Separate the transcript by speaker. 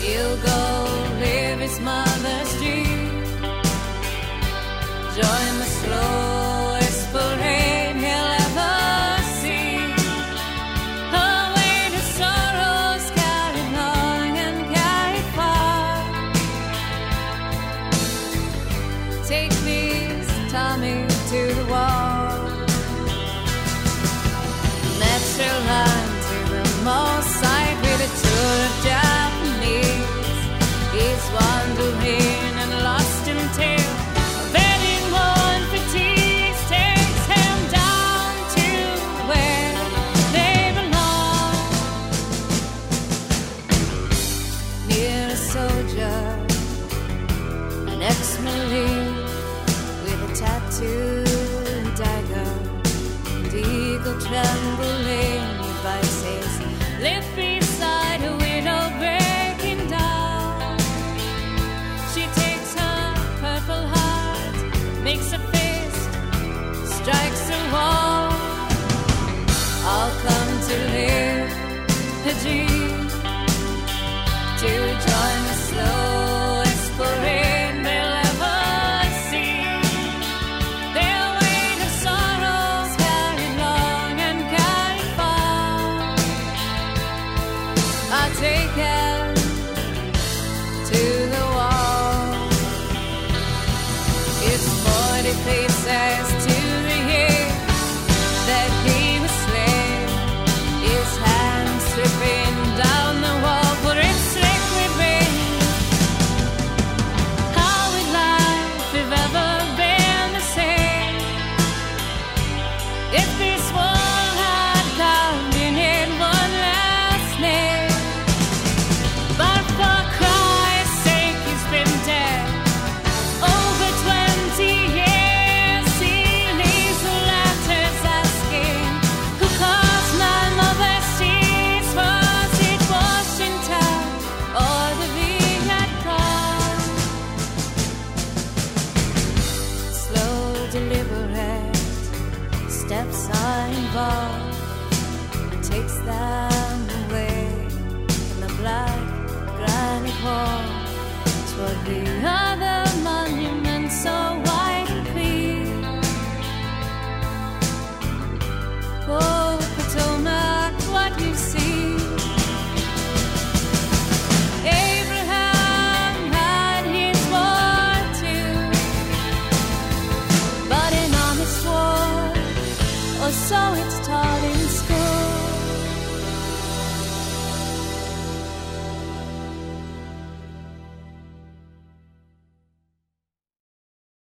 Speaker 1: He'll go live his mother's dream, join the slowest he'll ever see. Sorrows carried long and carried far. Take these, Tommy, to the wall. to dagger and eagle trembling devices live beside a widow breaking down. She takes her purple heart makes a fist strikes a wall. I'll come to live a dream. To join It's 40 feet. sign bar. Takes them or so it's starting.